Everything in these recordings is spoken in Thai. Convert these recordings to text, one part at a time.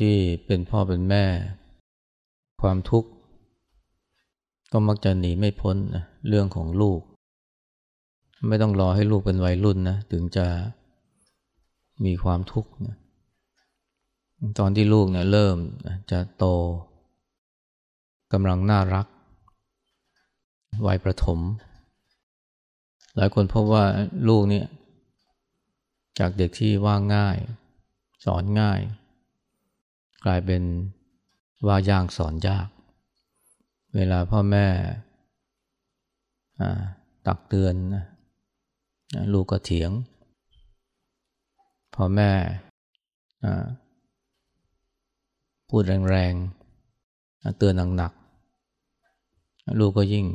ที่เป็นพ่อเป็นแม่ ความทุกข์ ก็มักจะหนีไม่พ้นนะเรื่องของลูก ไม่ต้องรอให้ลูกเป็นวัยรุ่นนะถึงจะมีความทุกข์นะตอนที่ลูกเนี่ยเริ่มจะโตกำลังน่ารัก วัยประถม หลายคนพบว่าลูกเนี่ยจากเด็กที่ว่าง่าย สอนง่าย กลายเป็นว่ายางสอนยาก เวลาพ่อแม่ตักเตือนลูกก็เถียงพ่อแม่พูดแรงๆ เตือนหนักๆ ลูกก็ยิ่ง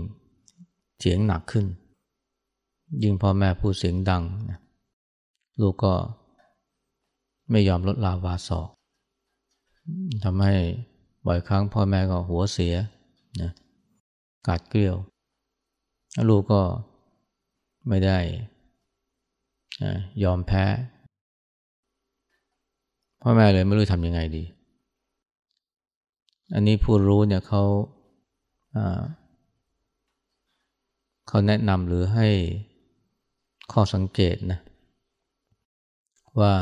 เถียงหนักขึ้น ยิ่งพ่อแม่พูดเสียงดัง ลูกก็ไม่ยอมลดลาวาสอก ทำให้บ่อยครั้งพ่อแม่ก็หัวเสียนะกาดเกลียว ลูกก็ไม่ได้ยอมแพ้ พ่อแม่เลยไม่รู้ทำยังไงดี อันนี้ผู้รู้เนี่ยเขาเขาแนะนำหรือให้ข้อสังเกตนะว่า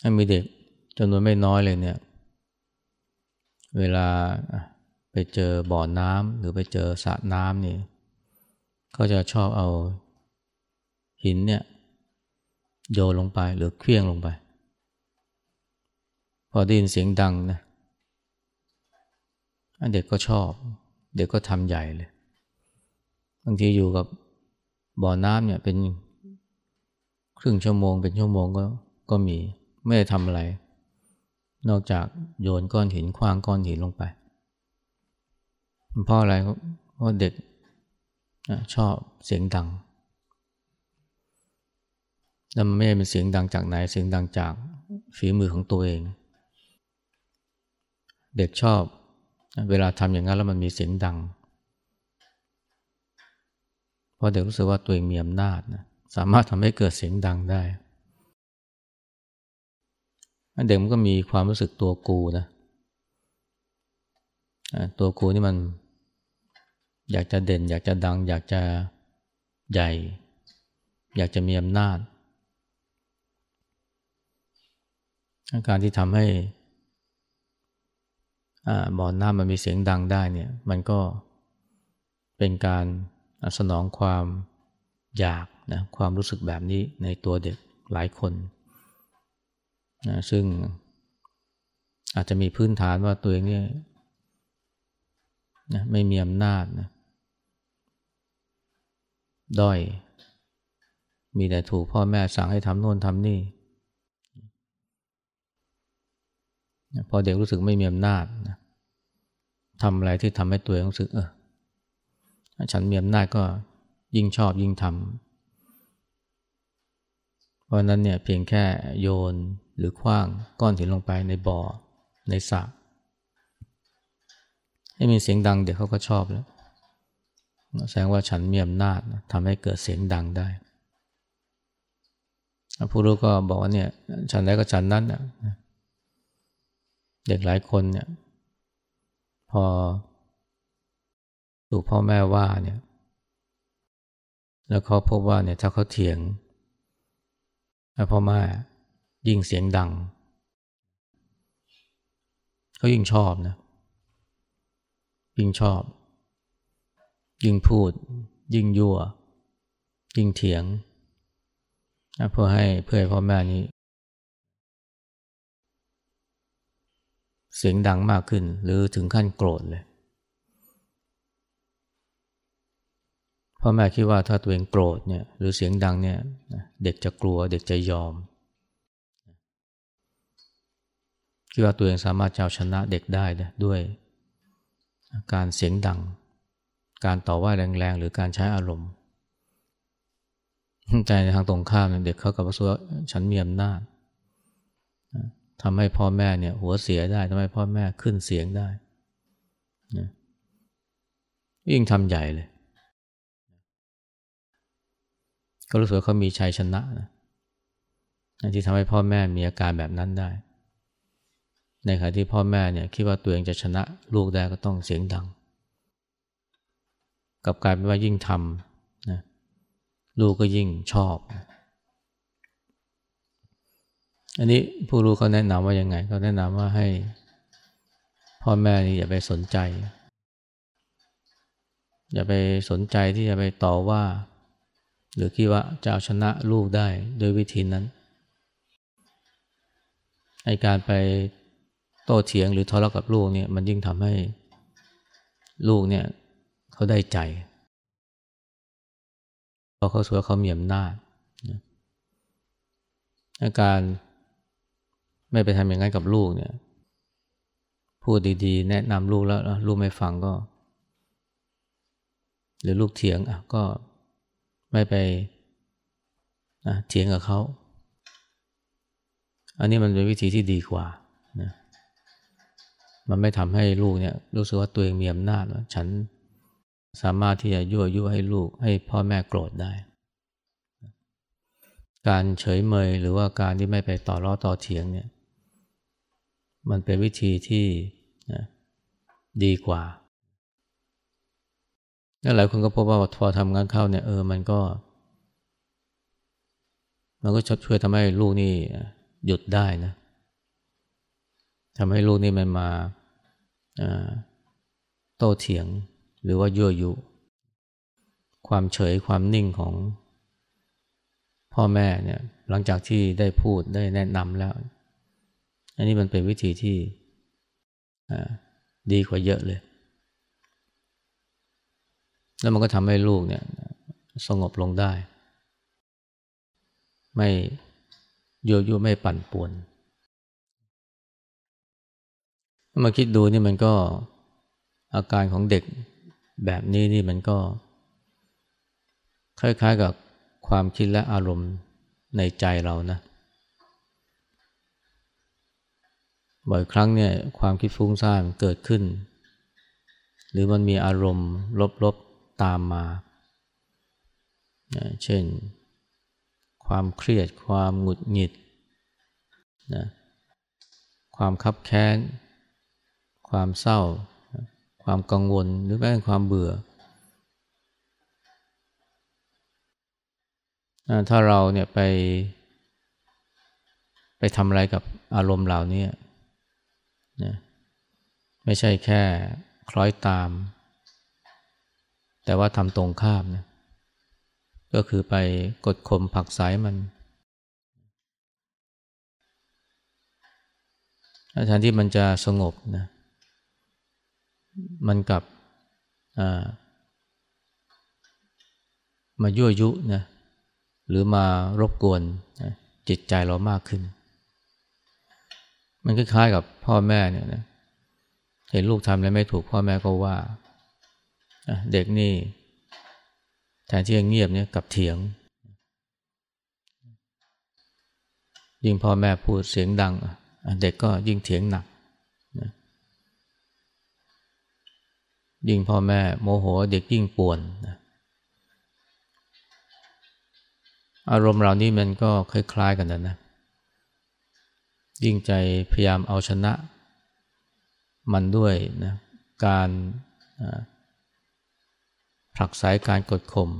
ให้มีเด็ก จำนวนไม่น้อยเลยเนี่ย เวลาไปเจอบ่อน้ำหรือไปเจอสระน้ำนี่ก็จะชอบเอาหินเนี่ยโยนลงไปหรือเคลี้ยงลงไป พอได้ยินเสียงดังนะเด็กก็ชอบ เด็กก็ทำใหญ่เลยบางทีอยู่กับบ่อน้ำเนี่ยเป็นครึ่งชั่วโมงเป็นชั่วโมงก็ก็มี ไม่ได้ทำอะไร นอกจากโยนก้อนหินคว้างก้อนหินลงไปเพราะอะไรเพราะเด็กชอบเสียงดังแล้วมันไม่ได้เป็นเสียงดังจากไหน เสียงดังจากฝีมือของตัวเอง เด็กชอบ เวลาทำอย่างนั้นแล้วมันมีเสียงดัง เพราะเด็กรู้สึกว่าตัวเองมีอำนาจนะสามารถทำให้เกิดเสียงดังได้ เด็กมันก็มีความรู้สึกตัวกูนะตัวกูนี่มันอยากจะเด่น อยากจะดัง อยากจะใหญ่ อยากจะมีอำนาจการที่ทำให้บ่อน้ำมันมีเสียงดังได้เนี่ย มันก็เป็นการสนองความอยากนะความรู้สึกแบบนี้ในตัวเด็กหลายคน นะซึ่งอาจจะมีพื้นฐานว่าตัวเองเนี่ยนะไม่มีอำนาจนะด้อย มีแต่ถูกพ่อแม่สั่งให้ทำโน่นทำนี่พอเด็กรู้สึกไม่มีอำนาจนะทำอะไรที่ทำให้ตัวเองรู้สึกเออฉันมีอำนาจก็ยิ่งชอบยิ่งทำเพราะนั้นเนี่ยเพียงแค่โยน หรือคว้างก้อนหินลงไปในบ่อในสระให้มีเสียงดังเด็กเขาก็ชอบแล้วแสดงว่าฉันมีอำนาจทำให้เกิดเสียงดังได้ผู้รู้ก็บอกว่าเนี่ยฉันได้ก็ฉันนั้นนะเด็กหลายคนเนี่ยพอถูกพ่อแม่ว่าเนี่ย แล้วเขาพบว่าเนี่ยถ้าเขาเถียงพ่อแม่ ยิ่งเสียงดัง เขายิ่งชอบนะ ยิ่งชอบ ยิ่งพูด ยิ่งยั่ว ยิ่งเถียงเพื่อให้เพื่อให้พ่อแม่นี้ เสียงดังมากขึ้น หรือถึงขั้นโกรธเลยพ่อแม่คิดว่าถ้าตัวเองโกรธเนี่ยหรือเสียงดังเนี่ยเด็กจะกลัวเด็กจะยอม คิดว่าตัวเองสามารถเอาชนะเด็กได้ด้วย การเสียงดัง การต่อว่าแรงๆ หรือการใช้อารมณ์ใจในทางตรงข้ามเด็กเขากับว่าฉันมีอำนาจทำให้พ่อแม่เนี่ยหัวเสียได้ทำให้พ่อแม่ขึ้นเสียงได้นะยิ่งทำใหญ่เลย ก็รู้สึกเขามีชัยชนะนะที่ทำให้พ่อแม่มีอาการแบบนั้นได้ ในขณะที่พ่อแม่เนี่ยคิดว่าตัวเองจะชนะลูกได้ก็ต้องเสียงดัง กับกลายเป็นว่ายิ่งทำนะลูกก็ยิ่งชอบ อันนี้ผู้รู้เขาแนะนำว่ายังไงเขาแนะนำว่าให้ พ่อแม่นี่อย่าไปสนใจ อย่าไปสนใจที่จะไปต่อว่า หรือคิดว่าจะเอาชนะลูกได้โดยวิธีนั้นไอการไป โตเถียงหรือทะเลาะกับลูกเนี่ยมันยิ่งทำให้ลูกเนี่ยเขาได้ใจเพราะเขาสวยเขามีอำนาจอาการไม่ไปทำอย่างนั้นกับลูกเนี่ย พูดดีๆ แนะนำลูกแล้วลูกไม่ฟังก็ หรือลูกเถียงอะก็ไม่ไปเถียงกับเขา อันนี้มันเป็นวิธีที่ดีกว่านะ มันไม่ทำให้ลูกเนี่ยรู้สึกว่าตัวเองมีอำนาจว่าฉันสามารถที่จะยั่วยุให้ลูกให้พ่อแม่โกรธได้ การเฉยเมยหรือว่าการที่ไม่ไปต่อร้อต่อเถียงเนี่ย มันเป็นวิธีที่นะดีกว่าแล้วหลายคนก็พบว่าพอทำงานเข้าเนี่ยเออมันก็ มันก็ช่วยทำให้ลูกนี่หยุดได้นะ ทำให้ลูกนี่มันมาโต้เถียงหรือว่ายั่วยุ ความเฉยความนิ่งของพ่อแม่เนี่ยหลังจากที่ได้พูดได้แนะนำแล้ว อันนี้มันเป็นวิธีที่ดีกว่าเยอะเลย แล้วมันก็ทำให้ลูกเนี่ยสงบลงได้ ไม่ยั่วยุไม่ปั่นป่วน มาคิดดูนี่มันก็อาการของเด็กแบบนี้นี่มันก็ คล้ายๆกับความคิดและอารมณ์ในใจเรานะ บ่อยครั้งเนี่ยความคิดฟุ้งซ่านเกิดขึ้น หรือมันมีอารมณ์ลบๆตามมา เช่น ความเครียด ความหงุดหงิดนะความคับแค้น ความเศร้า ความกังวลหรือแม้แต่ความเบื่อ ถ้าเราเนี่ยไป ไปทำอะไรกับอารมณ์เหล่านี้นะไม่ใช่แค่คล้อยตาม แต่ว่าทำตรงข้ามนะก็คือไปกดข่มผักสายมันแทนที่มันจะสงบนะ มันกับมายั่วยุนะหรือมารบกวนนะจิตใจเรามากขึ้น มันคล้ายๆกับพ่อแม่เนี่ยนะเห็นลูกทำอะไรไม่ถูกพ่อแม่ก็ว่าเด็กนี่แทนที่จะเงียบเนี่ยกับเถียง ยิ่งพ่อแม่พูดเสียงดัง เด็กก็ยิ่งเถียงหนัก ยิ่งพ่อแม่โมโหเด็กยิ่งป่วนอารมณ์เหล่านี้มันก็คล้ายๆกันนะยิ่งใจพยายามเอาชนะ มันด้วยนะการผลักไสการกดข่ม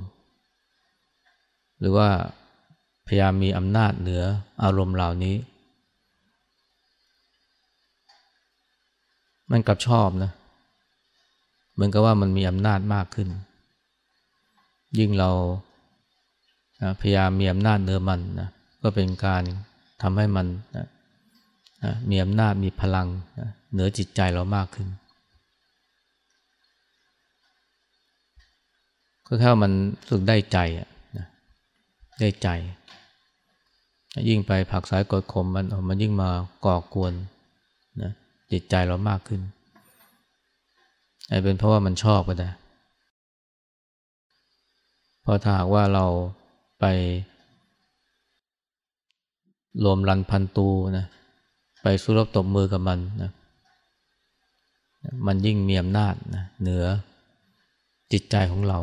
หรือว่าพยายามมีอำนาจเหนืออารมณ์เหล่านี้ มันกลับชอบนะเหมือนกับว่ามันมีอำนาจมากขึ้น ยิ่งเราพยายามมีอำนาจเหนือมันนะก็เป็นการทำให้มันนะมีอำนาจมีพลังเหนือจิตใจเรามากขึ้น ก็แค่มันสึกได้ใจอะได้ใจ ยิ่งไปผักสายกดข่มมันมันยิ่งมาก่อกวนนะจิตใจเรามากขึ้น ไอ้เป็นเพราะว่ามันชอบก็ได้พอถ้าหากว่าเราไปรวมรันพันตูนะไปสู้รบตบมือกับมันนะมันยิ่งมีอำนาจนะเหนือจิตใจของเรา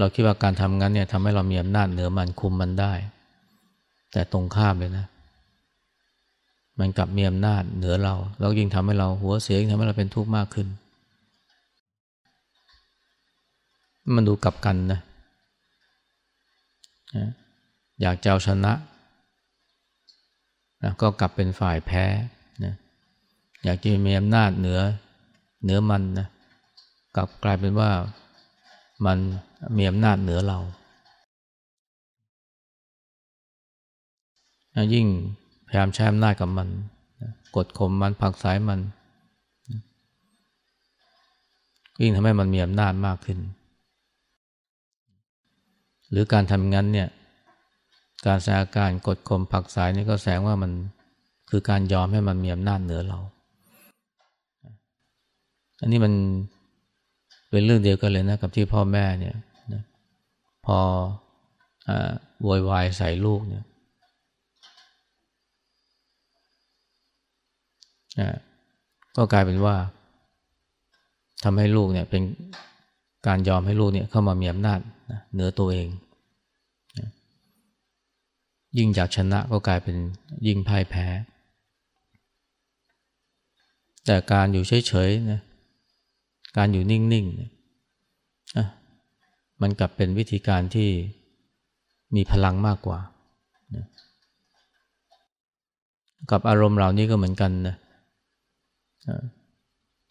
เราคิดว่าการทำงั้นเนี่ยทำให้เรามีอำนาจเหนือมันคุมมันได้ แต่ตรงข้ามเลยนะ มันกลับมีอำนาจเหนือเราแล้วยิ่งทำให้เราหัวเสียยิ่งทำให้เราเป็นทุกข์มากขึ้น มันดูกลับกันนะ อยากจะเอาชนะนะก็กลับเป็นฝ่ายแพ้นะอยากจะมีอำนาจเหนือเหนือมันนะกลับกลายเป็นว่ามันมีอำนาจเหนือเรายิ่ง พยายามใช้อำนาจกับมัน กดข่มมันผักสายมันยิ่งทำให้มันมีอำนาจมากขึ้น หรือการทำงั้นเนี่ย การแสดงการกดข่มผักสายนี่ก็แสดงว่ามันคือการยอมให้มันมีอำนาจเหนือเรา อันนี้มันเป็นเรื่องเดียวกันเลยนะกับที่พ่อแม่เนี่ยพอโวยวายใส่ลูกเนี่ย ก็กลายเป็นว่าทำให้ลูกเนี่ยเป็นการยอมให้ลูกเนี่ยเข้ามามีอำนาจนะเหนือตัวเองนะยิ่งอยากชนะก็กลายเป็นยิ่งพ่ายแพ้ แต่การอยู่เฉยๆนะการอยู่นิ่งๆเนี่ยมันกลับเป็นวิธีการที่มีพลังมากกว่า กับอารมณ์เหล่านี้ก็เหมือนกันนะ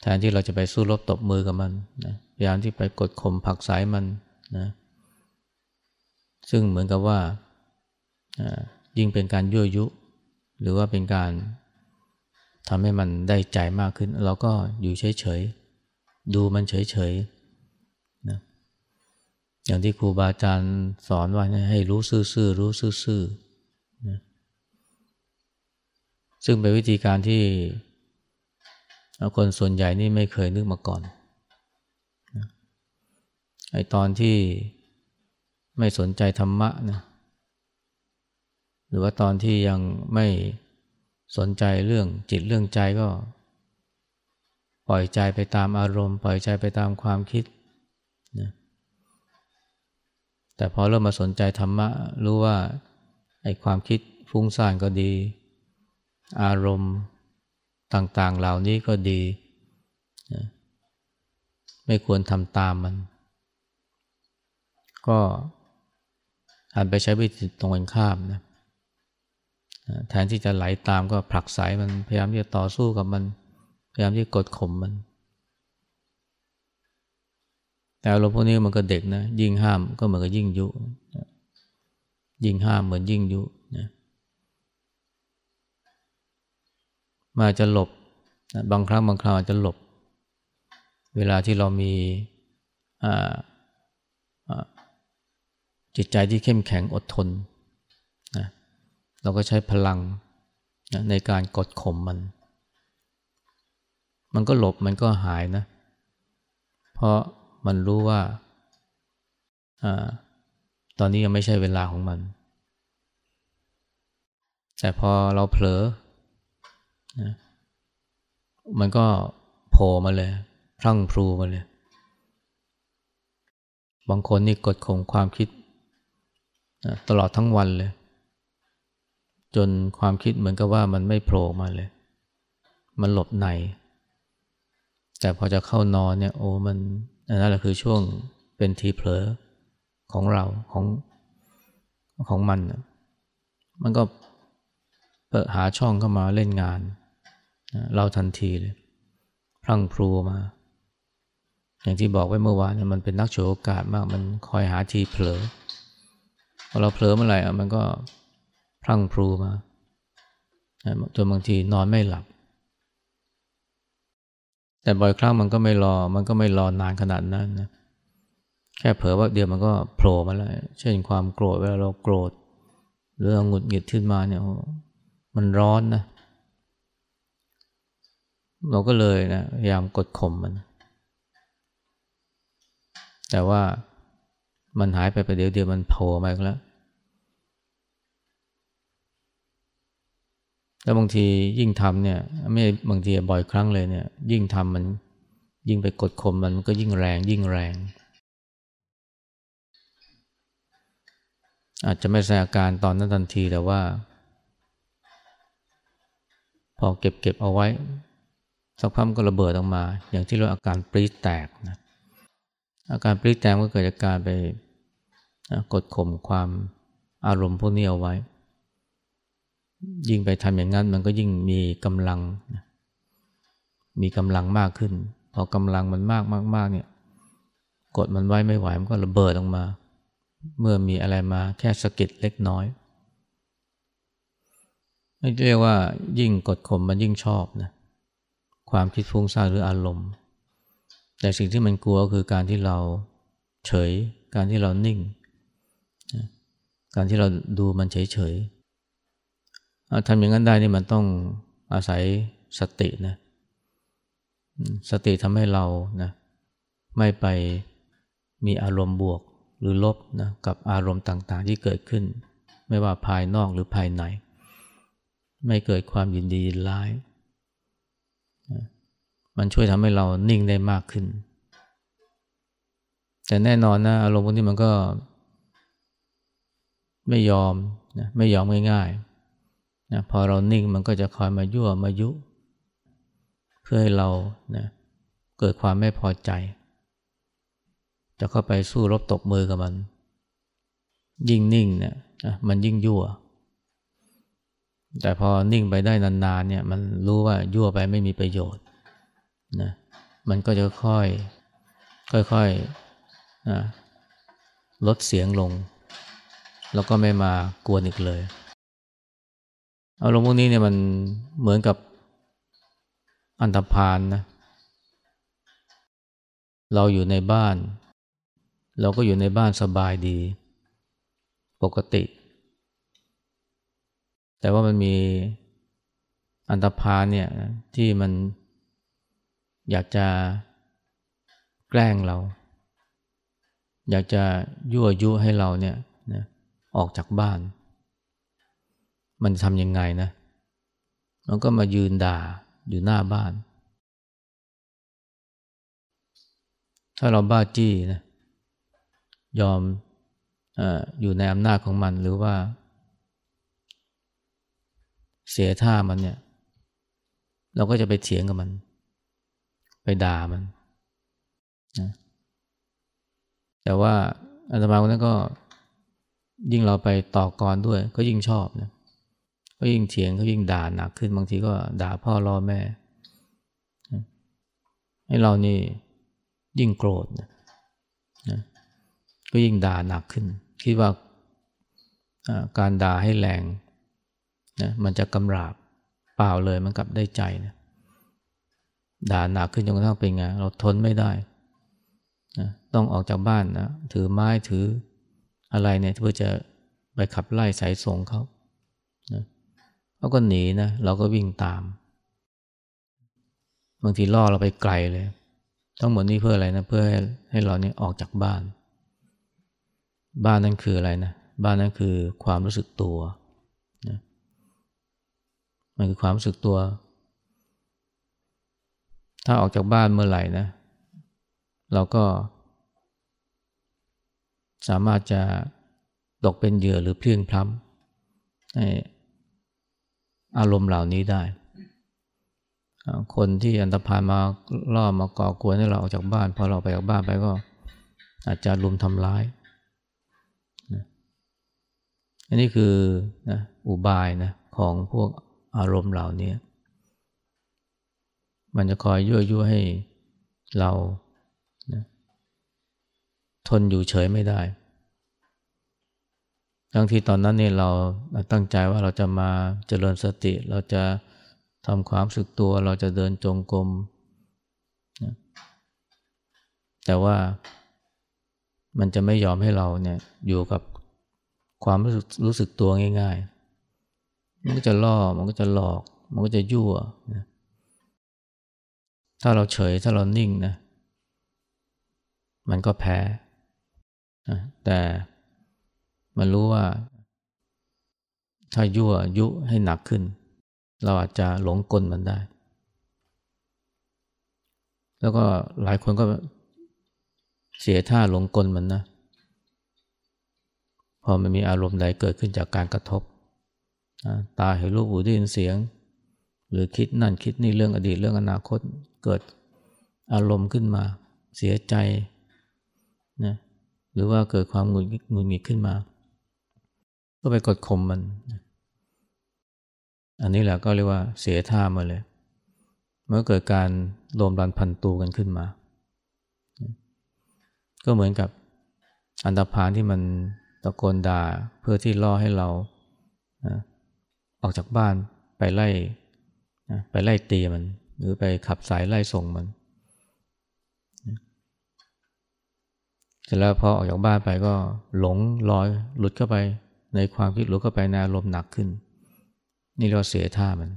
แทนที่เราจะไปสู้รบตบมือกับมันนะพยายามที่ไปกดข่มผักสายมันนะซึ่งเหมือนกับว่ายิ่งเป็นการยั่วยุ หรือว่าเป็นการทำให้มันได้ใจมากขึ้น เราก็อยู่เฉยๆ ดูมันเฉยๆนะอย่างที่ครูบาอาจารย์สอนไว้ให้รู้ซื่อๆรู้ซื่อๆนะซึ่งเป็นวิธีการที่ คนส่วนใหญ่นี่ไม่เคยนึกมาก่อนไอตอนที่ไม่สนใจธรรมะนะหรือว่าตอนที่ยังไม่สนใจเรื่องจิตเรื่องใจก็ ปล่อยใจไปตามอารมณ์ ปล่อยใจไปตามความคิดนะแต่พอเริ่มมาสนใจธรรมะ รู้ว่าไอ้ความคิดฟุ้งซ่านก็ดี อารมณ์ ต่างๆเหล่านี้ก็ดีนะไม่ควรทำตามมัน ก็หันไปใช้วิธีตรงกันข้ามนะแทนที่จะไหลาตามก็ผลักสายมันพยายามที่จะต่อสู้กับมัน พยายามที่กดข่มมัน แต่อารมณ์พวกนี้มันก็เด็กนะยิ่งห้ามก็เหมือนกับยิ่งยุ ยิ่งห้ามเหมือนยิ่งยุนะ มาจะหลบบางครั้งบางคราวอาจจะหลบ เวลาที่เรามีจิตใจที่เข้มแข็งอดทนนะเราก็ใช้พลังนะในการกดข่มมัน มันก็หลบมันก็หายนะ เพราะมันรู้ว่าอตอนนี้ยังไม่ใช่เวลาของมัน แต่พอเราเผลอ นะมันก็โผล่มาเลย พรั่งพรูมาเลย บางคนนี่กดข่มความคิดนะตลอดทั้งวันเลย จนความคิดเหมือนกับว่ามันไม่โผล่มาเลย มันหลบใน แต่พอจะเข้านอนเนี่ยโอ้มันนั่นแหละคือช่วงเป็นทีเผลอของเราของของมัน มันก็เปิดหาช่องเข้ามาเล่นงาน เราทันทีเลย พรั่งพรูมา อย่างที่บอกไว้เมื่อวานเนี่ยมันเป็นนักโฉโอกาสมาก มันคอยหาทีเผลอพอเราเผลอเมื่อไหร่อะมันก็พรั่งพรูมาจนบางทีนอนไม่หลับ แต่บ่อยครั้งมันก็ไม่รอ มันก็ไม่รอนานขนาดนั้นนะแค่เผลอว่าเดียวมันก็โผล่มาแล้วเช่นความโกรธเวลาเราโกรธหรือหงุดหงิดขึ้นมาเนี่ยมันร้อนนะ เราก็เลยนะพยายามกดข่มมัน แต่ว่ามันหายไปไปเดี๋ยวเดียวมันโผล่มาแล้ว แล้วบางทียิ่งทำเนี่ย ไม่บางทีบ่อยครั้งเลยเนี่ย ยิ่งทำมันยิ่งไปกดข่มมันมันก็ยิ่งแรง ยิ่งแรง อาจจะไม่แสดงอาการตอนนั้นทันทีแต่ว่า พอเก็บเก็บเอาไว้ สักพักก็ระเบิดออกมา อย่างที่เรียกอาการปรี๊ดแตกนะอาการปรี๊ดแตกก็เกิดจากการไปกดข่มความอารมณ์พวกนี้เอาไว้ ยิ่งไปทำอย่างนั้นมันก็ยิ่งมีกำลัง มีกำลังมากขึ้น พอกำลังมันมากมากๆเนี่ย กดมันไว้ไม่ไหวมันก็ระเบิดออกมา เมื่อมีอะไรมาแค่สะกิดเล็กน้อยไม่เรียกว่ายิ่งกดข่มมันยิ่งชอบนะ ความคิดฟุ้งซ่านหรืออารมณ์ แต่สิ่งที่มันกลัวคือการที่เราเฉย การที่เรานิ่ง การที่เราดูมันเฉยๆทำอย่างนั้นได้นี่มันต้องอาศัยสตินะสติทำให้เรานะไม่ไปมีอารมณ์บวกหรือลบนะกับอารมณ์ต่างๆที่เกิดขึ้น ไม่ว่าภายนอกหรือภายใน ไม่เกิดความยินดียินร้าย มันช่วยทำให้เรานิ่งได้มากขึ้น แต่แน่นอนนะอารมณ์พวกนี้มันก็ ไม่ยอมนะไม่ยอมง่ายๆนะพอเรานิ่งมันก็จะคอยมายั่วมายุ เพื่อให้เรานะเกิดความไม่พอใจ จะเข้าไปสู้รบตบมือกับมัน ยิ่งนิ่งเนี่ยนะมันยิ่งยั่วแต่พอนิ่งไปได้นานๆเนี่ยมันรู้ว่ายั่วไปไม่มีประโยชน์ นะมันก็จะค่อยค่อยๆนะลดเสียงลง แล้วก็ไม่มากวนอีกเลย อารมณ์พวกนี้เนี่ยมันเหมือนกับอันธพาลนะเราอยู่ในบ้าน เราก็อยู่ในบ้านสบายดี ปกติ แต่ว่ามันมีอันธพาลเนี่ยที่มัน อยากจะแกล้งเรา อยากจะยั่วยุให้เราเนี่ยนะออกจากบ้าน มันทำยังไงนะ มันก็มายืนด่าอยู่หน้าบ้าน ถ้าเราบ้าจี้นะยอมออยู่ในอำนาจของมันหรือว่า เสียท่ามันเนี่ย เราก็จะไปเถียงกับมัน ด่ามันนะแต่ว่าอาตมาคนนั้นก็ยิ่งเราไปต่อกรด้วย ก็ยิ่งชอบนะก็ยิ่งเถียงก็ยิ่งด่าหนักขึ้นบางทีก็ด่าพ่อรอแม่ให้เรานี่ยิ่งโกรธนะนะก็ยิ่งด่าหนักขึ้น คิดว่าการด่าให้แรงนะมันจะกำราบเปล่าเลยมันกลับได้ใจนะ ด่าหนักขึ้นจนกระทั่งเป็นไงเราทนไม่ได้นะต้องออกจากบ้านนะถือไม้ถืออะไรเนี่ยเพื่อจะไปขับไล่สายส่งเขานะเขาก็หนีนะเราก็วิ่งตาม บางทีล่อเราไปไกลเลยทั้งหมดนี้เพื่ออะไรนะเพื่อให้ให้เราเนี่ยออกจากบ้าน บ้านนั้นคืออะไรนะบ้านนั้นคือความรู้สึกตัวนะมันคือความรู้สึกตัว ถ้าออกจากบ้านเมื่อไหร่นะ เราก็ สามารถจะตกเป็นเหยื่อหรือเพลียงพล้ำให้อารมณ์เหล่านี้ได้ คนที่อันตรพานมาล่อมาก่อกวนให้เราออกจากบ้านพอเราไปจากบ้านไปก็อาจจะรุมทำร้ายอันนี้คือนะอุบายนะของพวกอารมณ์เหล่านี้ มันจะคอยยั่วยุให้เรานะทนอยู่เฉยไม่ได้ทั้งที่ตอนนั้นเนี่ยเราตั้งใจว่าเราจะมาเจริญสติ เราจะทำความสึกตัว เราจะเดินจงกรมนะแต่ว่ามันจะไม่ยอมให้เราเนี่ยอยู่กับความรู้สึกรู้สึกตัวง่ายๆ มันก็จะล่อ มันก็จะหลอก มันก็จะยั่วนะ ถ้าเราเฉยถ้าเรานิ่งนะมันก็แพ้แต่มันรู้ว่า ถ้ายั่วยุให้หนักขึ้น เราอาจจะหลงกลมันได้ แล้วก็หลายคนก็เสียท่าหลงกลมันนะ พออมันมีอารมณ์ใดเกิดขึ้นจากการกระทบ ตาเห็นรูปหูได้ยินเสียง หรือคิดนั่นคิดนี่เรื่องอดีตเรื่องอนาคต เกิดอารมณ์ขึ้นมาเสียใจนะหรือว่าเกิดความหงุดหงิดขึ้นมา ก็ไปกดข่มมัน อันนี้แหละก็เรียกว่าเสียท่ามาเลย เมื่อเกิดการรวมรันพันตูกันขึ้นมา ก็เหมือนกับอันตรพานที่มันตะโกนด่าเพื่อที่ล่อให้เราออกจากบ้านไปไล่ไปไล่ตีมัน หรือไปขับสายไล่ส่งมันเสร็จแล้วพอออกจากบ้านไปก็หลงลอยหลุดเข้าไป ในความคิดหลุดเข้าไปในอารมณ์หนักขึ้น นี่เราเสียท่ามัน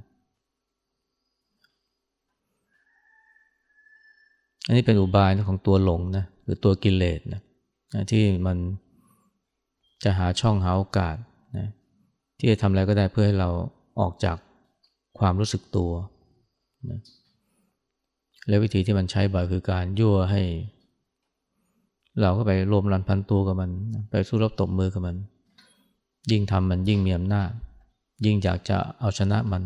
อันนี้เป็นอุบายของตัวหลงนะหรือตัวกิเลสนะที่มันจะหาช่องหาโอกาสนะที่จะทำอะไรก็ได้เพื่อให้เราออกจากความรู้สึกตัว นะและวิธีที่มันใช้บ่อยคือการยั่วให้ เราก็ไปรวมรันพันตัวกับมัน ไปสู้รบตบมือกับมัน ยิ่งทำมันยิ่งมีอำนาจ ยิ่งอยากจะเอาชนะมัน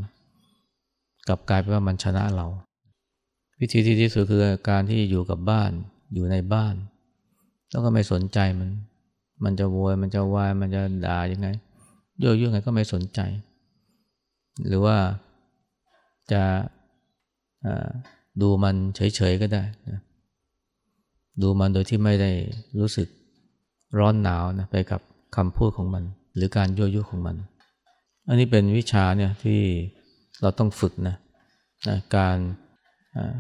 กลับกลายเป็นว่ามันชนะเรา วิธีที่ดีที่สุดคือการที่อยู่กับบ้านอยู่ในบ้าน แล้วก็ไม่สนใจมัน มันจะโวยมันจะวายมันจะด่ายังไงเยอะๆไงก็ไม่สนใจ หรือว่าจะ ดูมันเฉยๆก็ได้นะดูมันโดยที่ไม่ได้รู้สึกร้อนหนาวนะไปกับคำพูดของมัน หรือการยั่วยุของมัน อันนี้เป็นวิชาเนี่ยที่เราต้องฝึกนะนะการ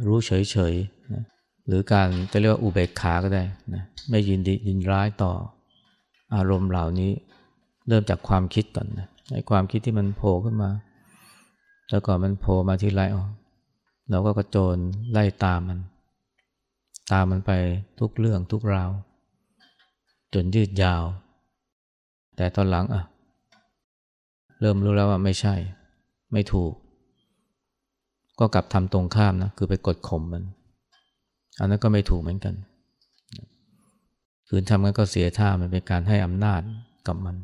รู้เฉยๆนะหรือการจะเรียกว่าอุเบกขาก็ได้นะไม่ยินดียินร้ายต่ออารมณ์เหล่านี้เริ่มจากความคิดก่อนนะไอ้ความคิดที่มันโผล่ขึ้นมา แล้วก่อนมันโผล่มาทีไรอ๋อ เราก็กระโจนไล่ตามมัน ตามมันไปทุกเรื่องทุกราว จนยืดยาว แต่ตอนหลังอะ เริ่มรู้แล้วว่าไม่ใช่ ไม่ถูก ก็กลับทำตรงข้ามนะ คือไปกดข่มมัน อันนั้นก็ไม่ถูกเหมือนกันขืนทำกันก็เสียท่ามันเป็นการให้อำนาจกับมัน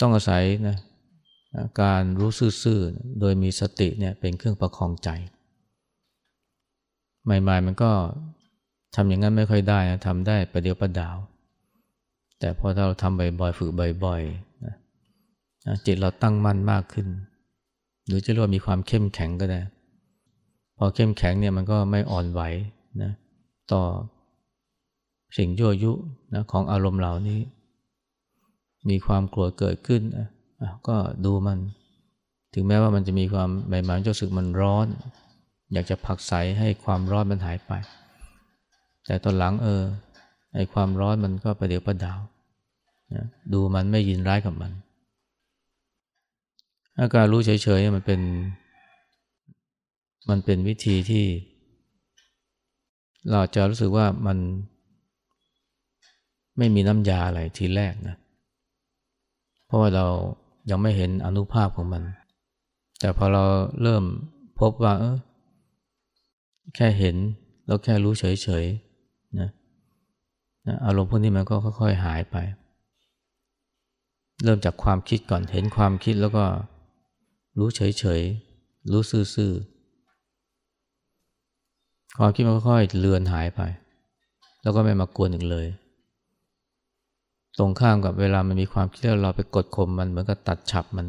ต้องอาศัยนะ การรู้ซื่อๆ โดยมีสติเนี่ยเป็นเครื่องประคองใจ ใหม่ๆมันก็ทำอย่างนั้นไม่ค่อยได้นะทำได้ประเดียวประดาว แต่พอเราทำบ่อยๆ ฝึกบ่อยๆนะจิตเราตั้งมั่นมากขึ้น หรือจะเรียกว่ามีความเข้มแข็งก็ได้ พอเข้มแข็งเนี่ยมันก็ไม่อ่อนไหวนะต่อสิ่งยั่วยุนะของอารมณ์เหล่านี้ มีความกลัวเกิดขึ้น ก็ดูมัน ถึงแม้ว่ามันจะมีความใบไม้เจ้าสึกมันร้อน อยากจะผักใสให้ความร้อนมันหายไป แต่ตอนหลังเออไอความร้อนมันก็ประเดี๋ยวประดาวนะดูมันไม่ยินร้ายกับมัน อาการรู้เฉยๆมันเป็น มันเป็นวิธีที่ เราจะรู้สึกว่ามันไม่มีน้ำยาอะไรทีแรกนะ เพราะว่าเรา ยังไม่เห็นอนุภาพของมัน แต่พอเราเริ่มพบว่า เออแค่เห็นแล้วแค่รู้เฉยๆนะนะอารมณ์พวกนี้มันก็ค่อยๆหายไป เริ่มจากความคิดก่อนเห็นความคิดแล้วก็รู้เฉยๆ รู้ซื่อๆ ความคิดมันค่อยๆเลือนหายไป แล้วก็ไม่มากวนอีกเลย ตรงข้ามกับเวลามันมีความคิดแล้วเราไปกดข่มมันเหมือนกับตัดฉับมัน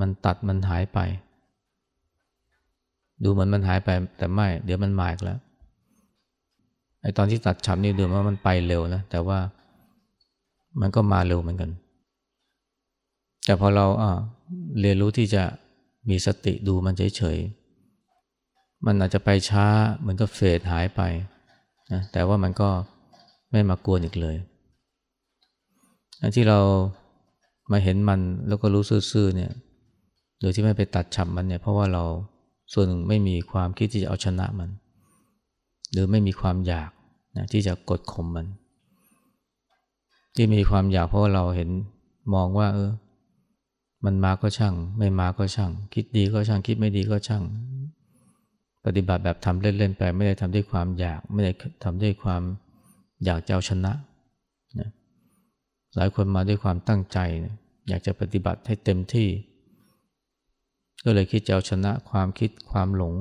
มันตัดมันหายไป ดูเหมือนมันหายไปแต่ไม่ เดี๋ยวมันมาอีกแล้วไอ้ตอนที่ตัดฉับนี่ดูว่ามันไปเร็วนะแต่ว่ามันก็มาเร็วเหมือนกัน แต่พอเราเรียนรู้ที่จะมีสติดูมันเฉยๆมันอาจจะไปช้าเหมือนกับเฟดหายไปนะแต่ว่ามันก็ไม่มากวนอีกเลย ที่เรามาเห็นมันแล้วก็รู้ซื่อๆเนี่ย โดยที่ไม่ไปตัดฉับมันเนี่ย เพราะว่าเราส่วนหนึ่งไม่มีความคิดที่จะเอาชนะมัน หรือไม่มีความอยากนะที่จะกดข่มมัน ที่มีความอยากเพราะว่าเราเห็นมองว่า เออ มันมาก็ช่าง ไม่มาก็ช่าง คิดดีก็ช่างคิดไม่ดีก็ช่าง ปฏิบัติแบบทำเล่นๆไป ไม่ได้ทำด้วยความอยาก ไม่ได้ทำด้วยความอยากจะเอาชนะนะ หลายคนมาด้วยความตั้งใจนะอยากจะปฏิบัติให้เต็มที่ ก็เลยคิดจะเอาชนะความคิดความหลง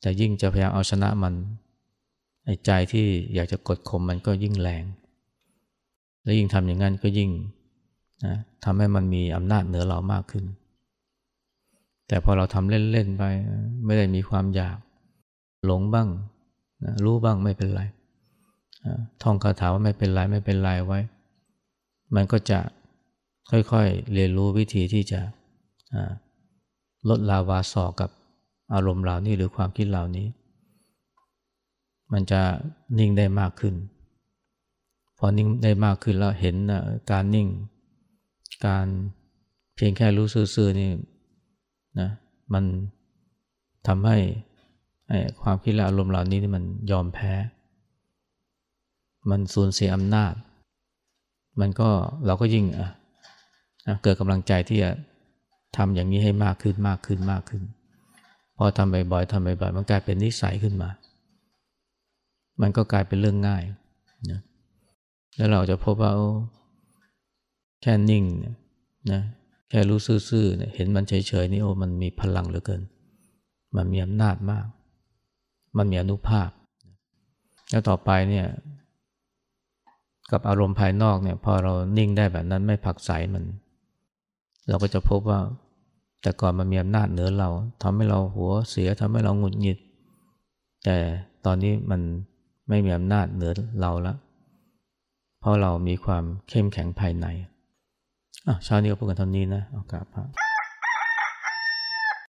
แต่ยิ่งจะพยายามเอาชนะมันไอ้ใจที่อยากจะกดข่มมันก็ยิ่งแรง และยิ่งทำอย่างนั้นก็ยิ่งนะทำให้มันมีอำนาจเหนือเรามากขึ้น แต่พอเราทำเล่น ๆ ไป ไม่ได้มีความอยากหลงบ้างนะรู้บ้างไม่เป็นไรท่องคาถาว่าไม่เป็นไรไม่เป็นไรไว้ มันก็จะค่อยๆเรียนรู้วิธีที่จะลดลาวาสอกับอารมณ์เหล่านี้หรือความคิดเหล่านี้ มันจะนิ่งได้มากขึ้น พอนิ่งได้มากขึ้นแล้วเห็นการนิ่ง การเพียงแค่รู้ซื่อๆนี่นะมันทำให้ความคิดและอารมณ์เหล่านี้นี่มันยอมแพ้ มันสูญเสียอำนาจ มันก็เราก็ยิ่งอะเกิดกำลังใจที่จะทำอย่างนี้ให้มากขึ้นมากขึ้นมากขึ้น พอทำบ่อยๆทำบ่อยๆมันกลายเป็นนิสัยขึ้นมา มันก็กลายเป็นเรื่องง่ายนะแล้วเราจะพบว่าแค่นิ่งนะแค่รู้ซื่อๆเห็นมันเฉยๆนี่โอ้มันมีพลังเหลือเกิน มันมีอำนาจมาก มันมีอนุภาพ แล้วต่อไปเนี่ย กับอารมณ์ภายนอกเนี่ยพอเรานิ่งได้แบบนั้นไม่ผักใสมัน เราก็จะพบว่า แต่ก่อนมันมีอำนาจเหนือเราทำให้เราหัวเสียทำให้เราหงุดหงิด แต่ตอนนี้มันไม่มีอำนาจเหนือเราแล้วเพราะเรามีความเข้มแข็งภายในอะเช้านี้ก็พูดกันเท่านี้นะเอากาศพระ